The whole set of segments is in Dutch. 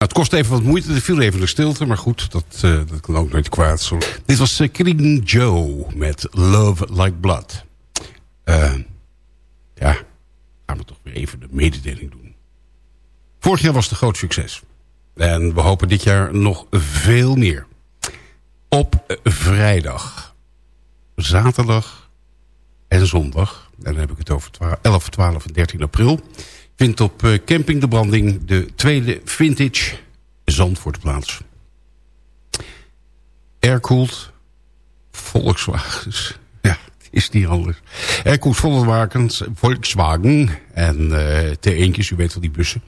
het kost even wat moeite, er viel even de stilte, maar goed, dat, uh, dat kan ook nooit kwaad. Dit was uh, King Joe met Love Like Blood. Uh, ja, gaan we toch weer even de mededeling doen. Vorig jaar was het een groot succes. En we hopen dit jaar nog veel meer. Op vrijdag, zaterdag en zondag, en dan heb ik het over 11, 12 en 13 april vindt op uh, Camping de Branding de tweede Vintage Zandvoort plaats. Aircooled Volkswagens. Ja, is niet anders. Aircooled Volkswagens, Volkswagen en uh, T1'tjes, u weet wel die bussen.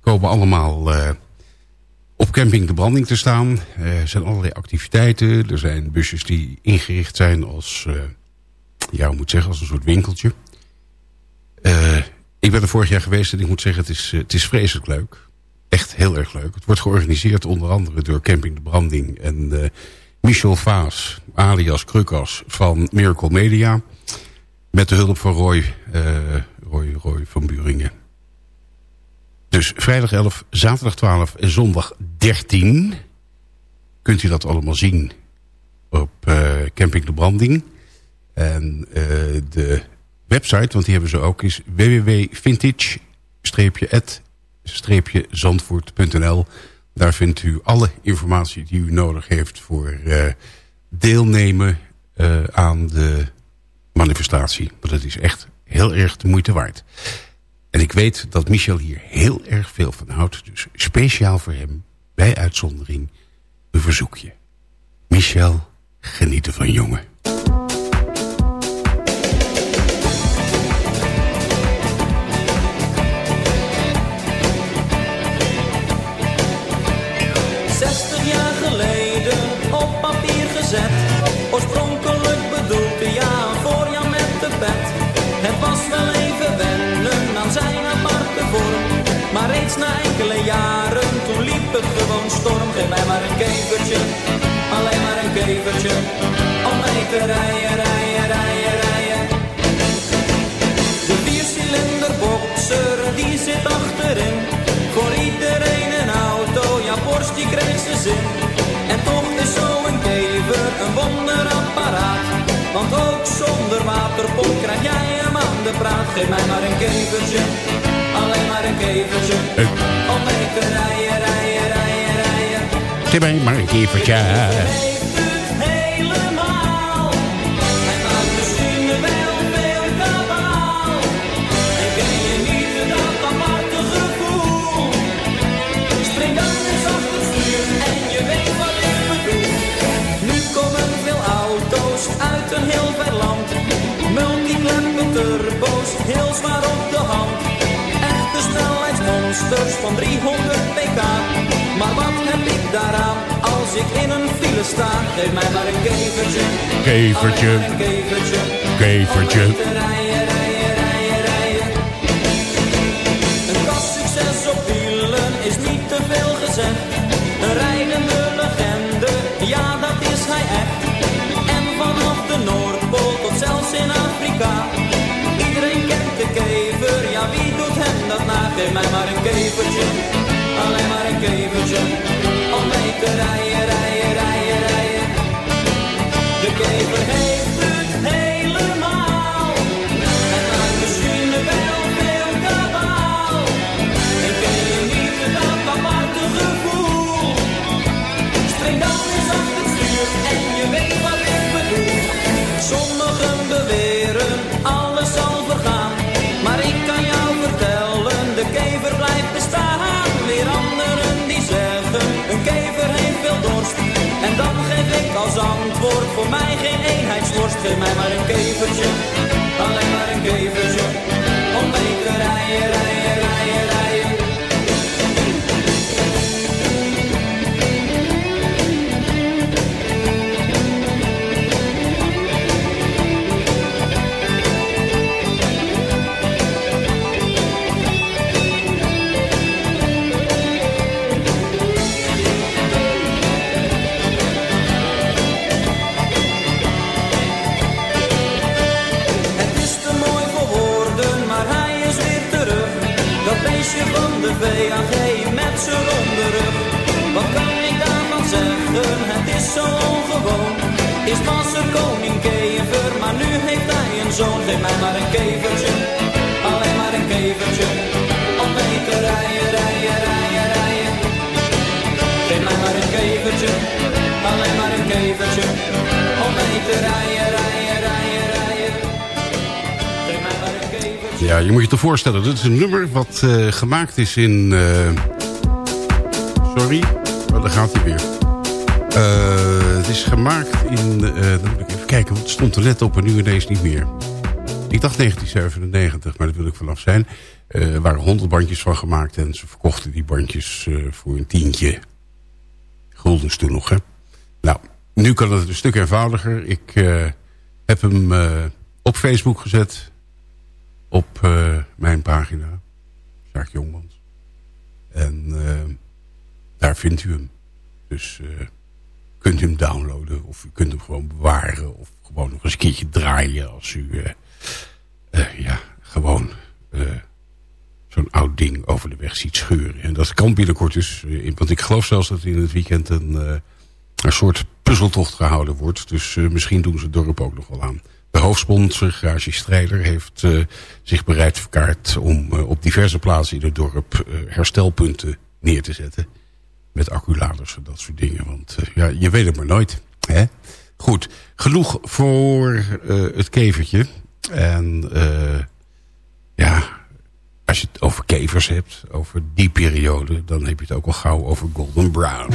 Komen allemaal uh, op Camping de Branding te staan. Er zijn allerlei activiteiten. Er zijn busjes die ingericht zijn als, ja, moet zeggen, als een soort winkeltje. Ik ben er vorig jaar geweest en ik moet zeggen, het is, eh, het is vreselijk leuk. Echt heel erg leuk. Het wordt georganiseerd onder andere door Camping de Branding en uh, Michel Vaas, alias Krukas van Miracle Media. Met de hulp van Roy, uh, Roy, Roy van Buringen. Dus vrijdag 11, zaterdag 12 en zondag 13 kunt u dat allemaal zien op Camping de Branding. En de website, want die hebben ze ook, is www.vintage-zandvoort.nl. Daar vindt u alle informatie die u nodig heeft voor uh, deelnemen uh, aan de manifestatie. Want het is echt heel erg de moeite waard. En ik weet dat Michel hier heel erg veel van houdt. Dus speciaal voor hem, bij uitzondering, een verzoekje. Michel, genieten van jongen. Antwoord voor mij geen eenheidsworst. Geef mij maar een kevertje, alleen maar een kevertje. Om mee WAG met z'n onderrug. Wat kan ik daarvan zeggen, het is zo ongewoon. Is pas er koning kever, maar nu heeft hij een zoon. Geef mij maar een kevertje, alleen maar een kevertje. Om mee te rijden, rijden, rijden, rijden. Geef mij maar een kevertje, alleen maar een kevertje. Om mee te rijden, rijden. Ja, je moet je te voorstellen, dit is een nummer wat eh, gemaakt is in... eh, sorry, oh, daar gaat hij weer. Eh, het is gemaakt in... dan moet ik even kijken, want het stond er net op en nu ineens niet meer. Ik dacht 1997, maar dat wil ik vanaf zijn. Er waren 100 bandjes van gemaakt en ze verkochten die bandjes voor een tientje. Guldens toen nog, hè. Nou, nu kan het een stuk eenvoudiger. Ik heb hem op Facebook gezet op eh, mijn pagina, Zaak Jongmans. En eh, daar vindt u hem. Dus eh kunt u hem downloaden of u kunt hem gewoon bewaren... of gewoon nog eens een keertje draaien als u ja, gewoon zo'n oud ding over de weg ziet scheuren. En dat kan binnenkort dus, want ik geloof zelfs dat in het weekend een, een soort puzzeltocht gehouden wordt. Dus misschien doen ze het dorp ook nog wel aan. De hoofdsponsor, Garage Strijder, heeft eh, zich bereid verkaard om eh, op diverse plaatsen in het dorp eh, herstelpunten neer te zetten. Met acculaders en dat soort dingen. Want ja, je weet het maar nooit. Hè? Goed, genoeg voor het kevertje. En ja, als je het over kevers hebt, over die periode... dan heb je het ook al gauw over Golden Brown.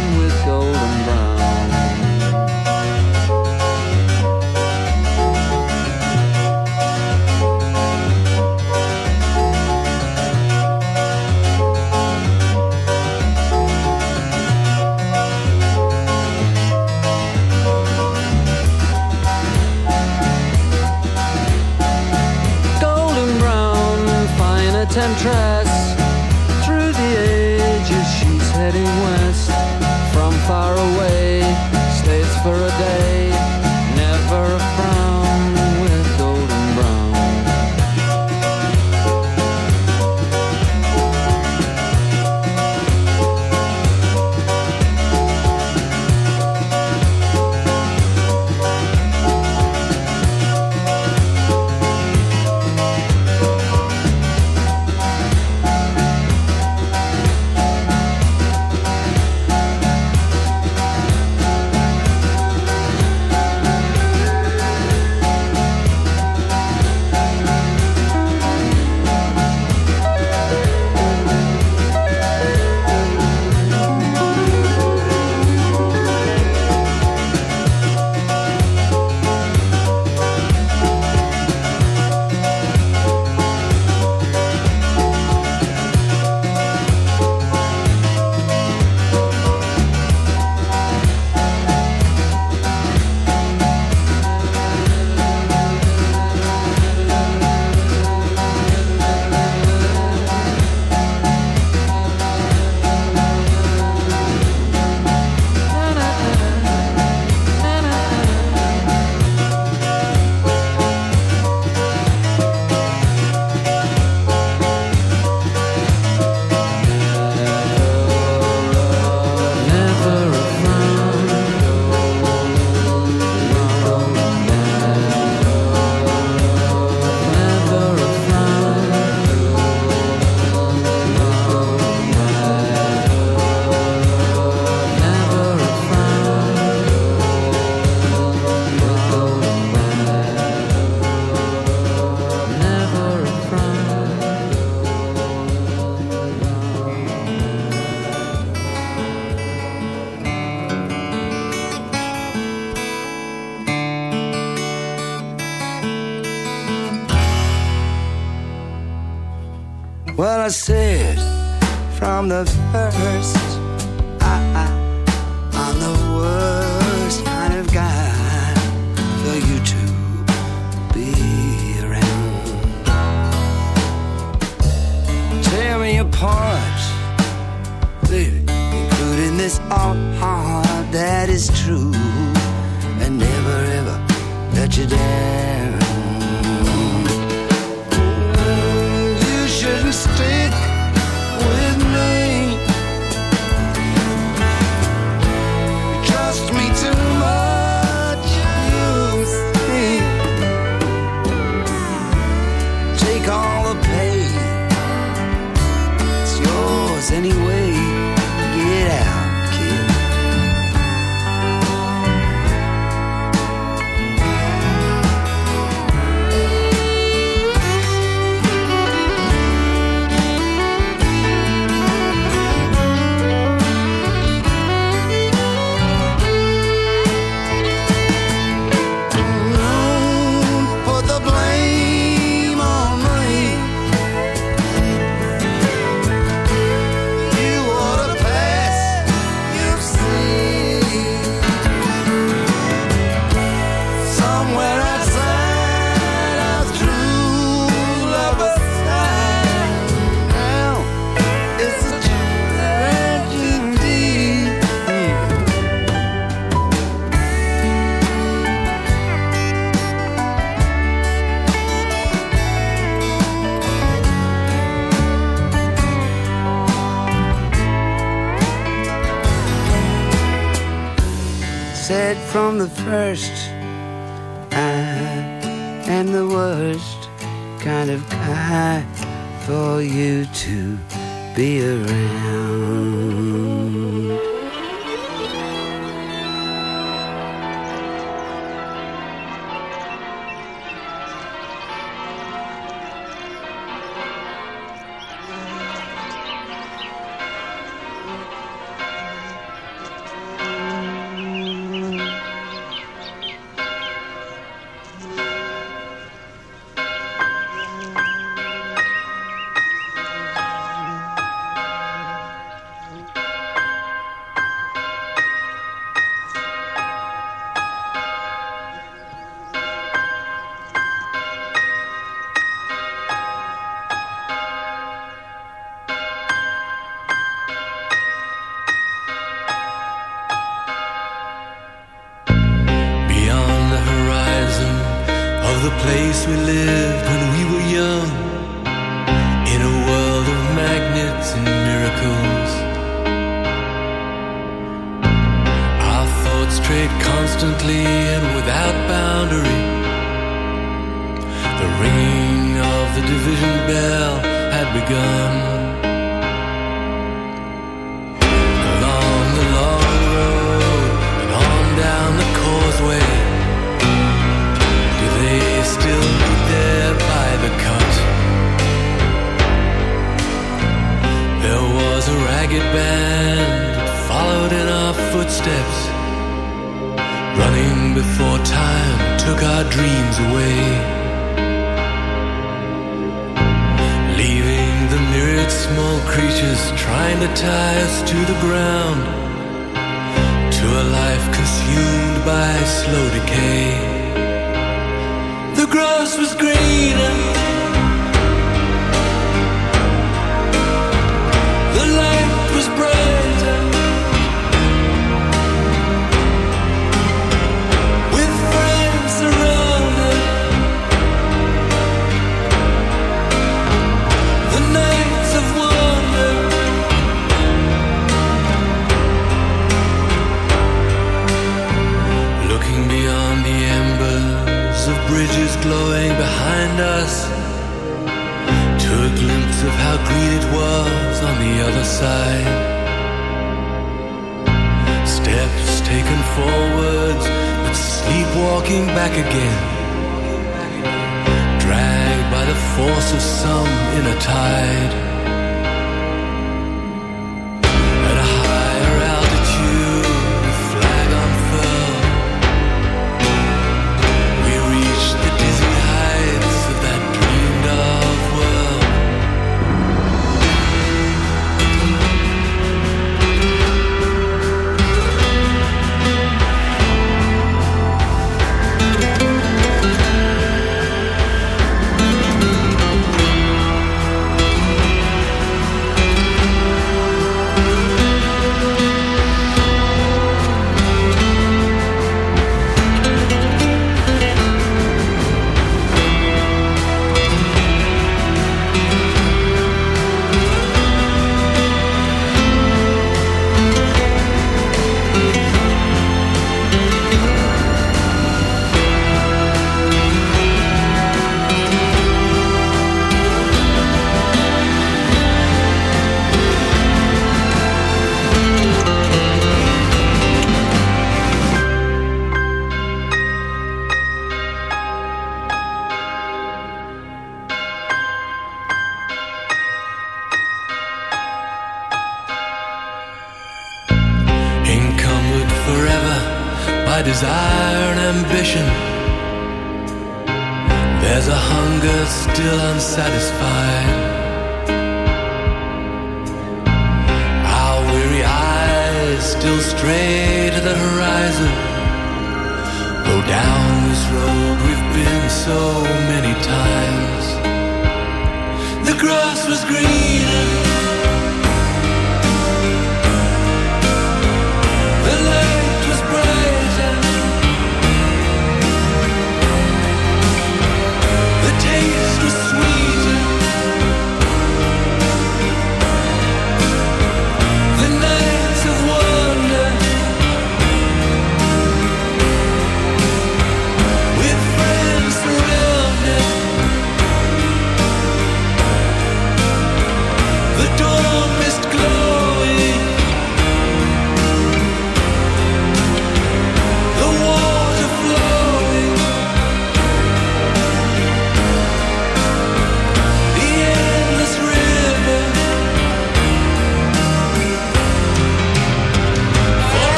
the place we lived when we were young in a world of magnets and miracles. Our thoughts strayed constantly and without boundary. The ringing of the division bell had begun. ragged band followed in our footsteps, running before time took our dreams away. Leaving the myriad small creatures trying to tie us to the ground, to a life consumed by slow decay. side. Steps taken forwards, but sleepwalking back again. Dragged by the force of some inner tide.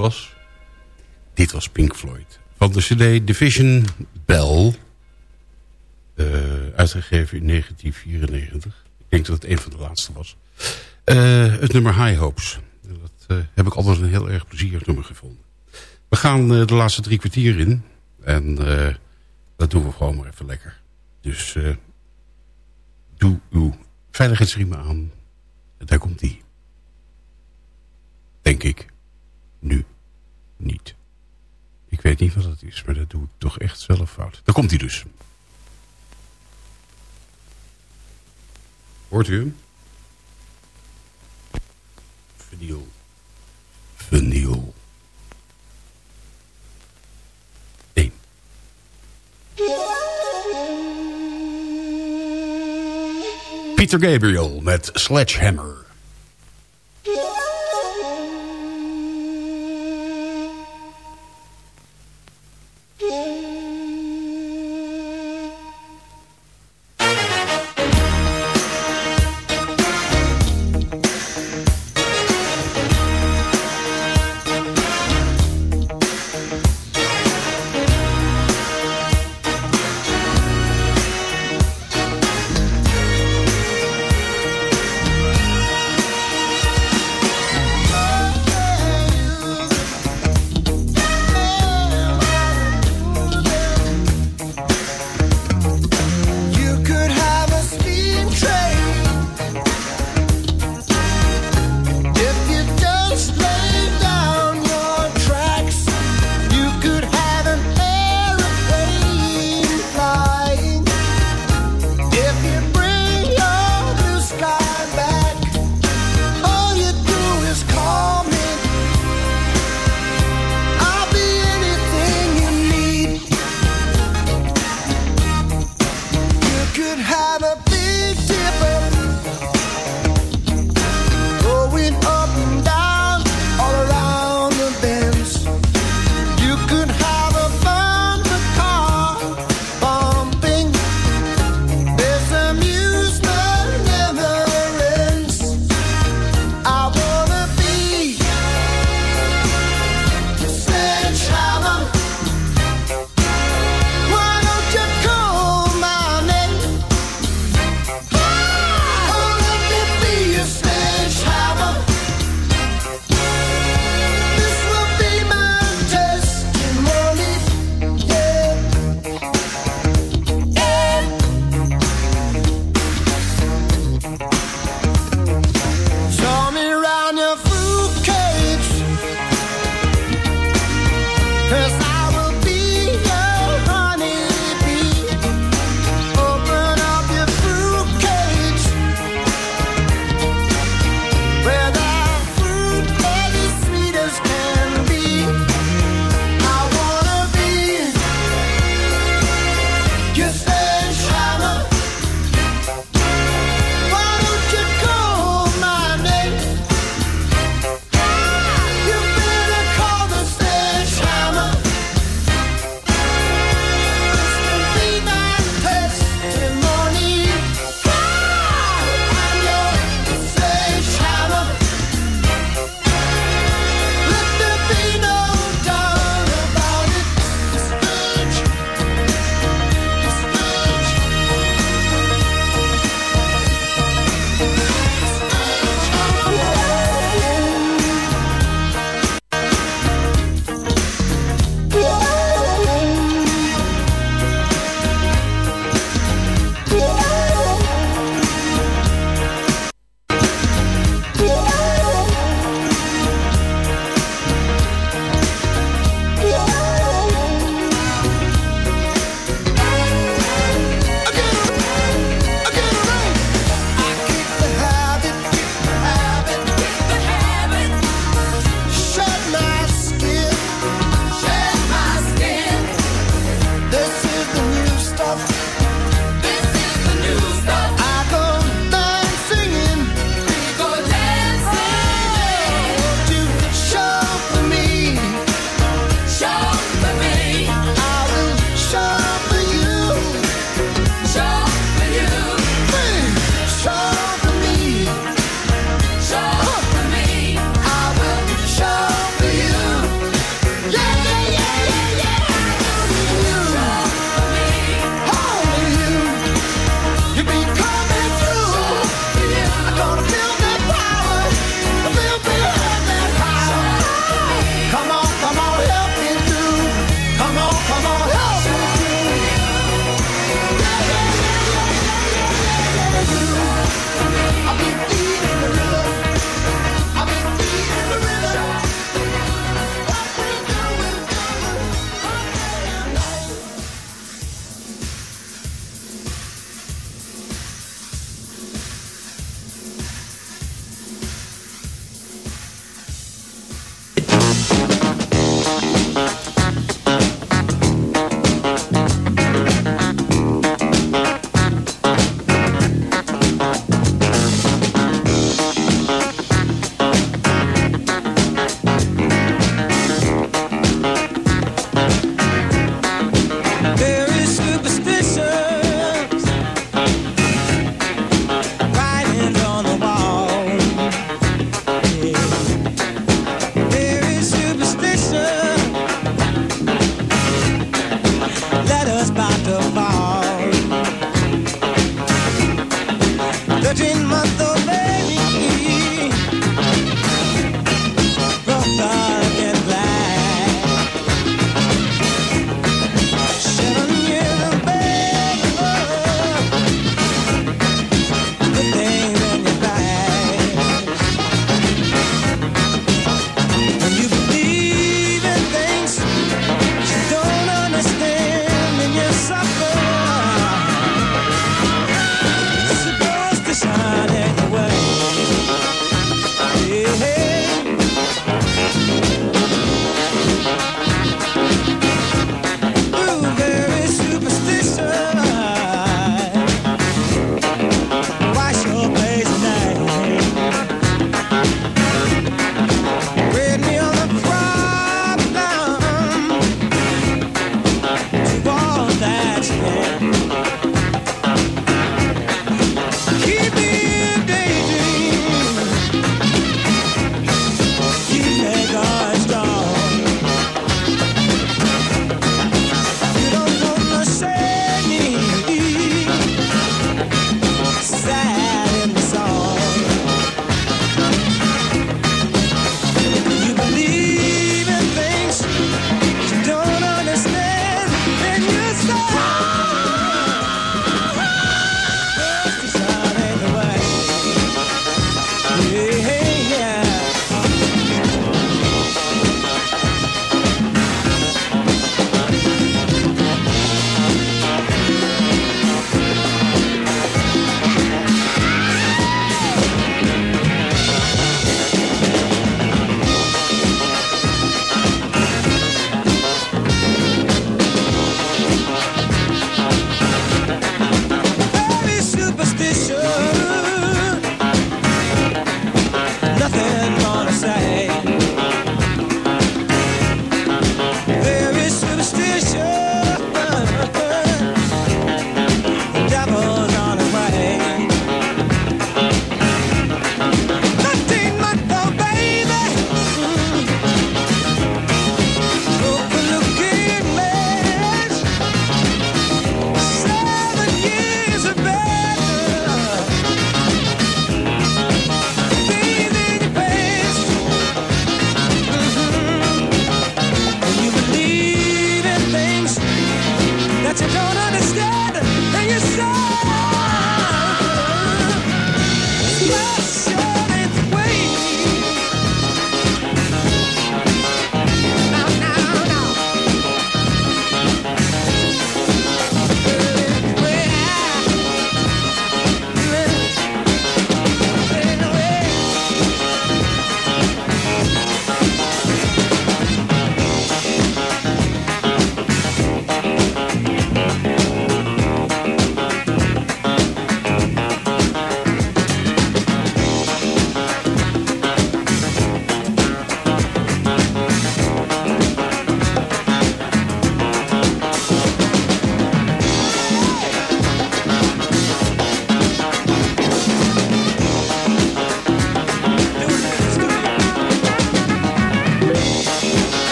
Was. Dit was Pink Floyd. Van de cd Division Bell. eh, uitgegeven in 1994. Ik denk dat het een van de laatste was. Eh, het nummer High Hopes. Dat eh, heb ik altijd een heel erg plezierig nummer gevonden. We gaan de laatste drie kwartier in. En dat doen we gewoon maar even lekker. Dus doe uw veiligheidsriemen aan. Daar komt die. Denk ik. Nu. Niet. Ik weet niet wat het is, maar dat doe ik toch echt zelf fout. Daar komt hij dus. Hoort u hem? Vinyl. Vinyl. Eén. Peter Gabriel met Sledgehammer.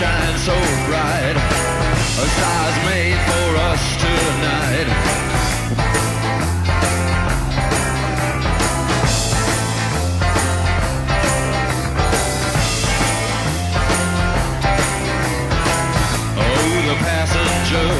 shine so bright. A star's made for us tonight. Oh, the passenger.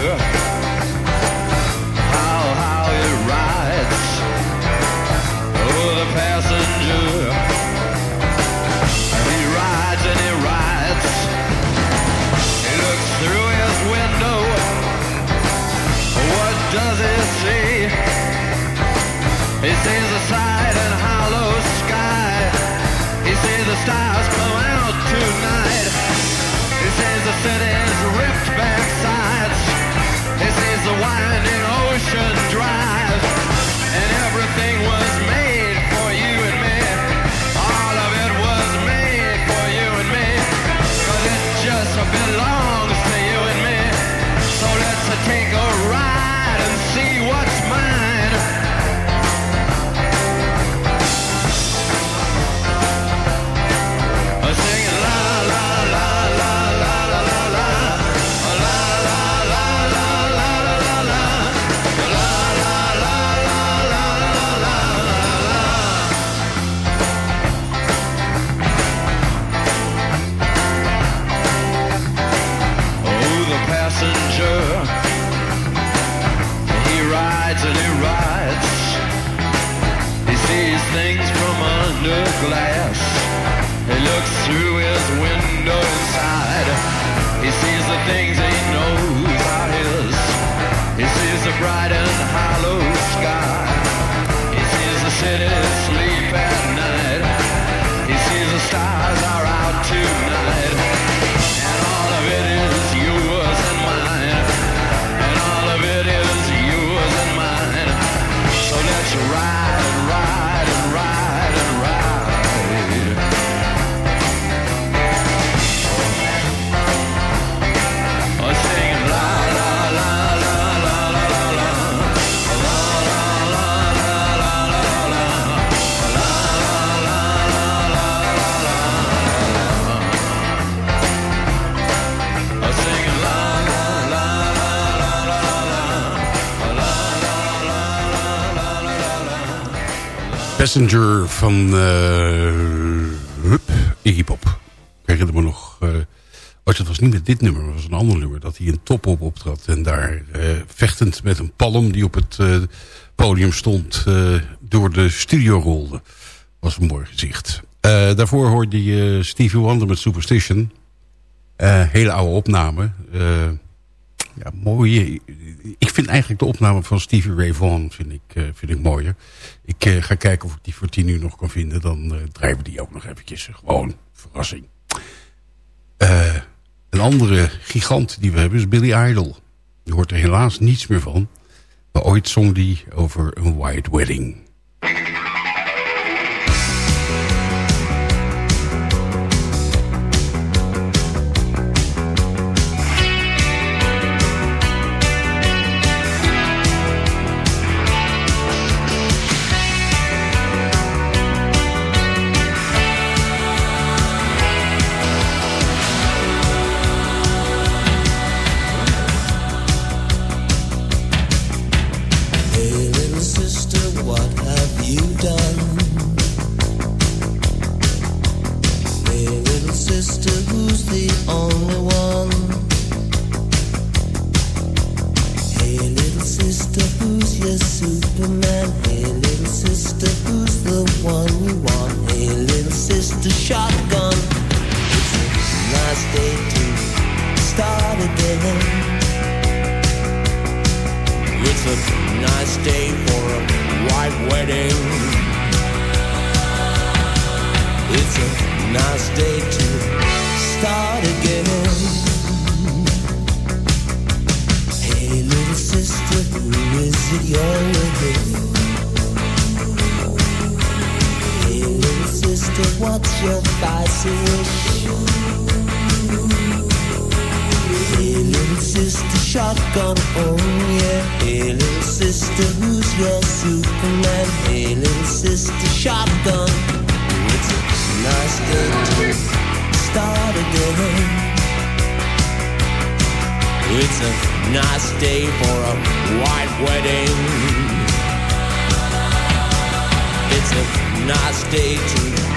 confidence. Messenger van uh, Hup, Iggy Pop. Ik herinner me nog... Uh, was niet met dit nummer, maar was een ander nummer. Dat hij een top op optrad. En daar eh, vechtend met een palm die op het podium stond... door de studio rolde. was een mooi gezicht. daarvoor hoorde je Stevie Wonder met Superstition. hele oude opname. Ja, mooi. Ik vind eigenlijk de opname van Stevie Ray Vaughan vind ik, eh, vind ik mooier. Ik eh, ga kijken of ik die voor tien uur nog kan vinden. Dan eh, drijven die ook nog eventjes. Gewoon, verrassing. Een andere gigant die we hebben is Billy Idol. Je hoort er helaas niets meer van. Maar ooit zong die over een white wedding. what's your fascination? Hey little sister, shotgun, oh yeah. Hey little sister, who's your Superman? Hey little sister, shotgun. It's a nice day to start again. It's a nice day for a white wedding. It's a nice day to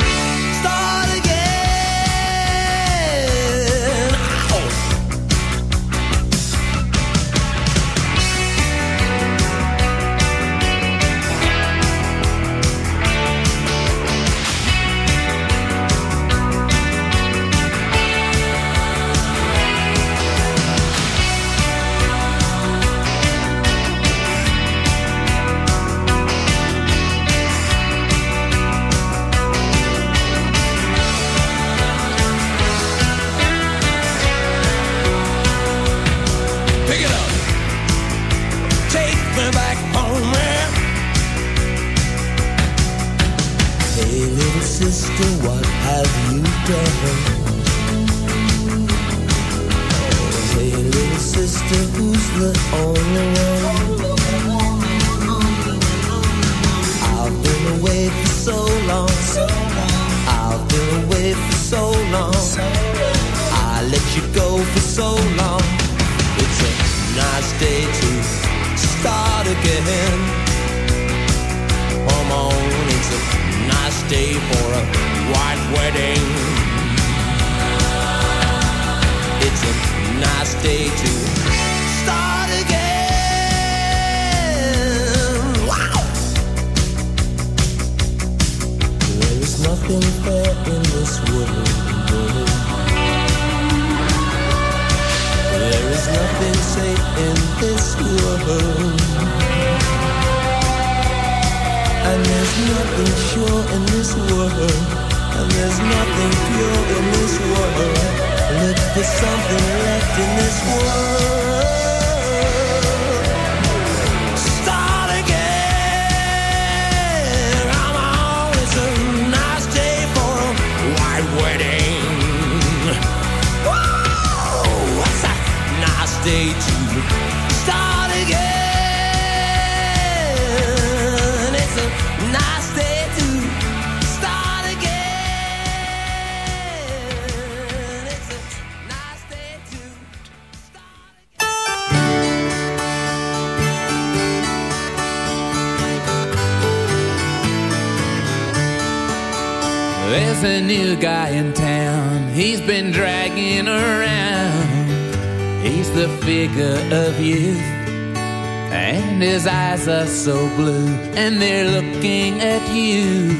his eyes are so blue. And they're looking at you.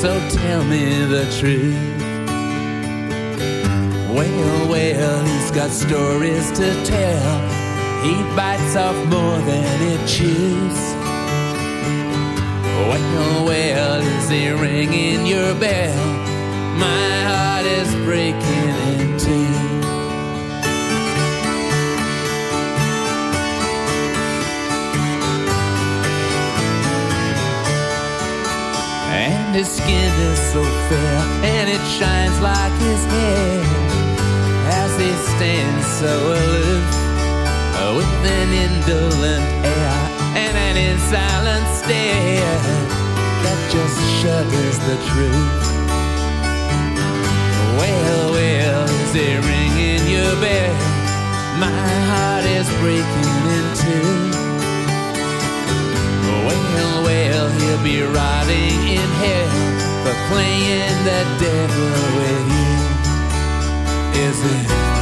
So tell me the truth. Well, well, he's got stories to tell. He bites off more than he chews. Well, well, is he ringing your bell? My heart is breaking in And his skin is so fair, and it shines like his hair as he stands so aloof with an indolent air and an insolent stare that just shudders the truth. Well, well, is it ringing your bell? My heart is breaking in two. Well, well, he'll be rotting in hell for playing the devil with you. Is it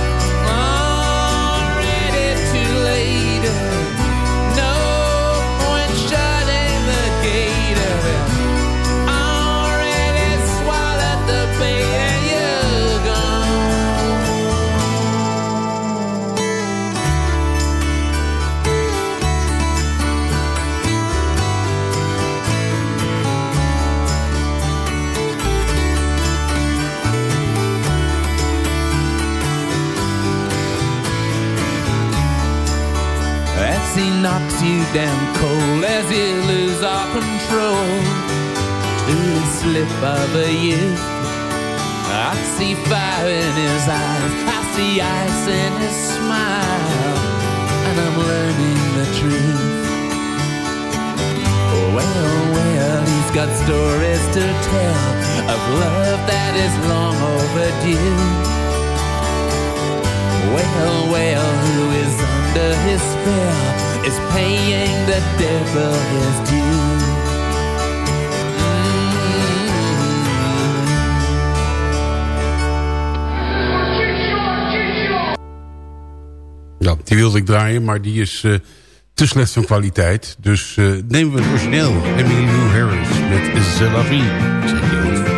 He knocks you down cold, as you lose all control to the slip of a youth. I see fire in his eyes, I see ice in his smile, and I'm learning the truth. Well, well, he's got stories to tell of love that is long overdue. Well, well, who is under his spell is paying the devil his due. Ja, die wilde ik draaien, maar die is uh, te slecht van kwaliteit. Dus uh, nemen we het origineel. Emily Lou Harris met Zelavi. Zeg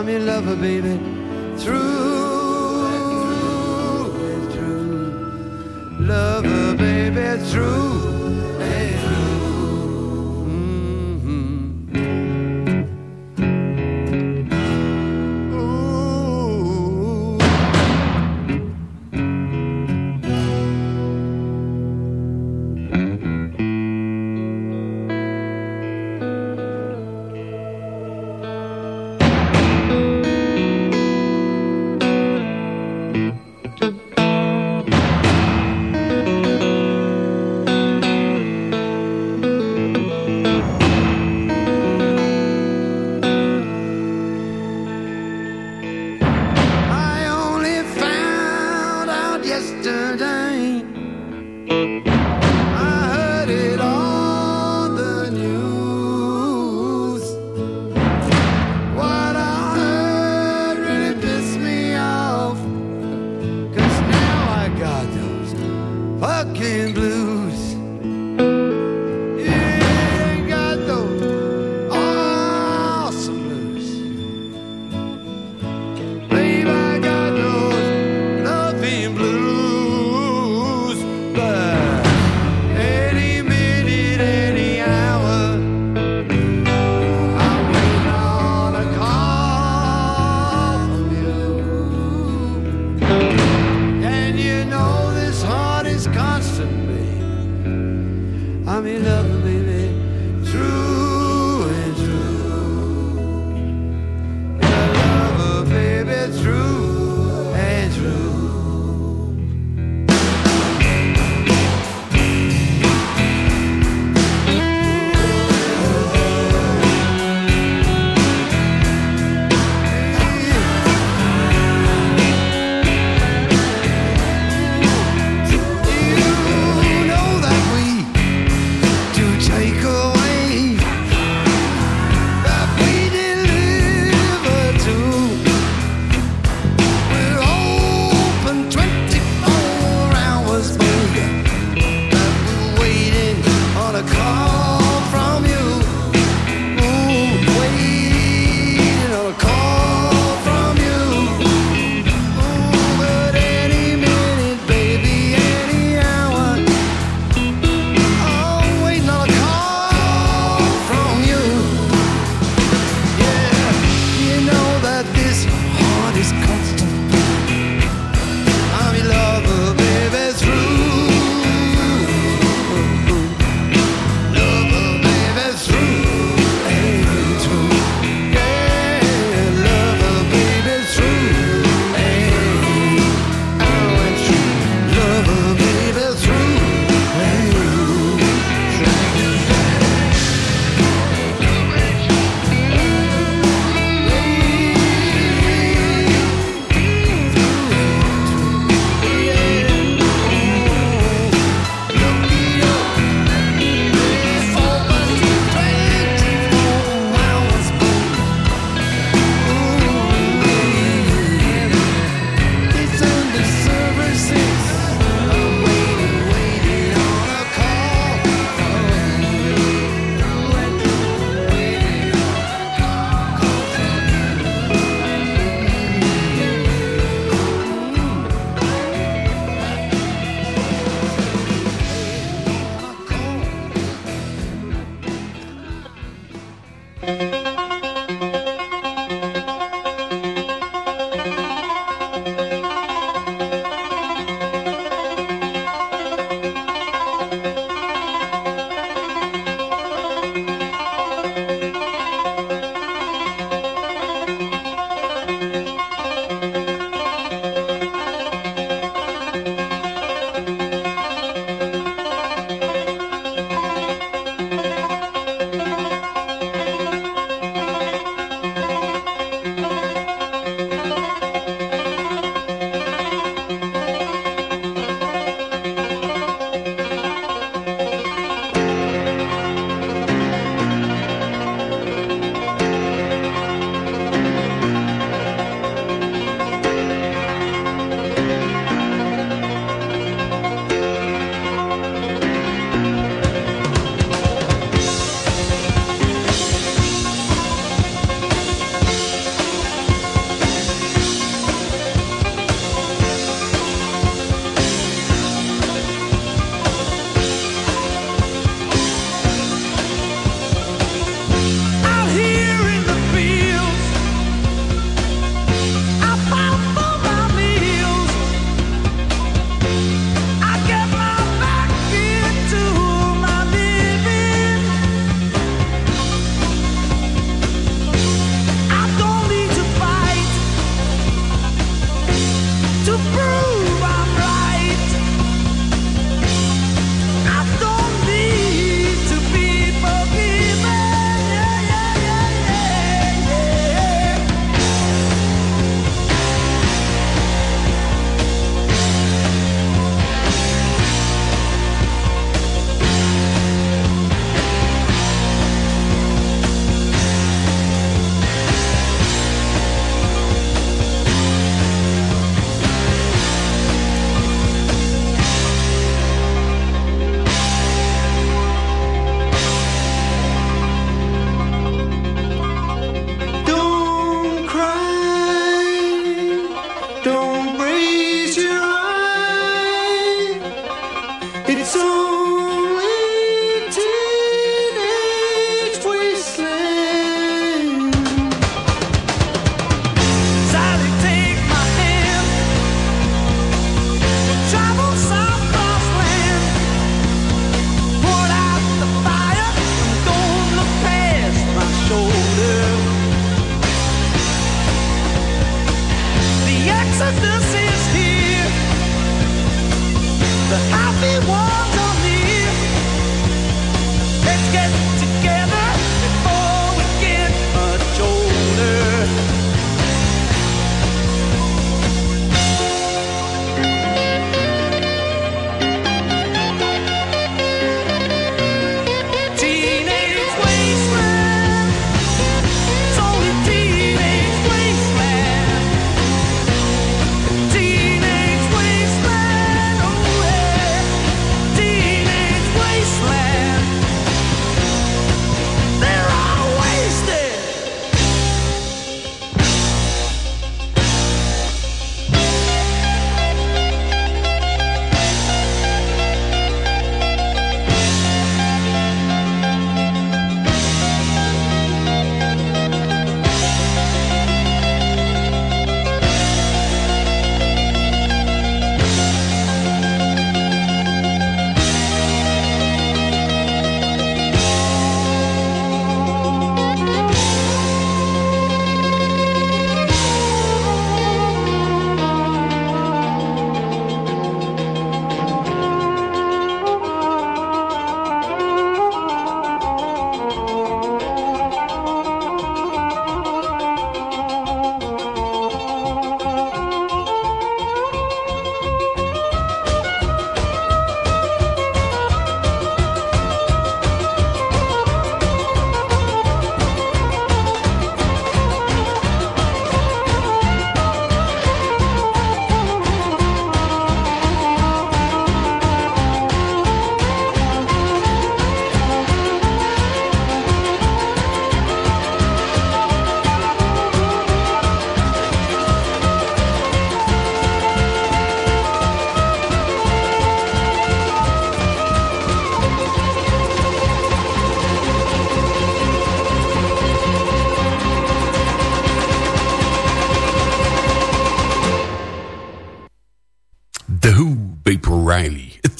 I'm your lover, baby, through and through. Lover, baby, through. constantly. I'm in love with me.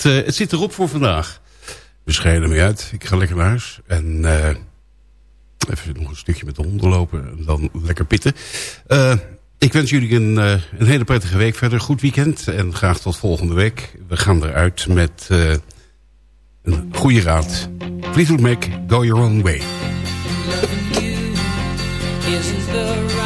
Het, eh, het zit erop voor vandaag. We scheiden ermee uit. Ik ga lekker naar huis. En eh, even nog een stukje met de honden lopen. En dan lekker pitten. Eh, ik wens jullie een, een hele prettige week verder. Goed weekend. En graag tot volgende week. We gaan eruit met een goede raad. Fleetwood Mac, go your own way. Isn't the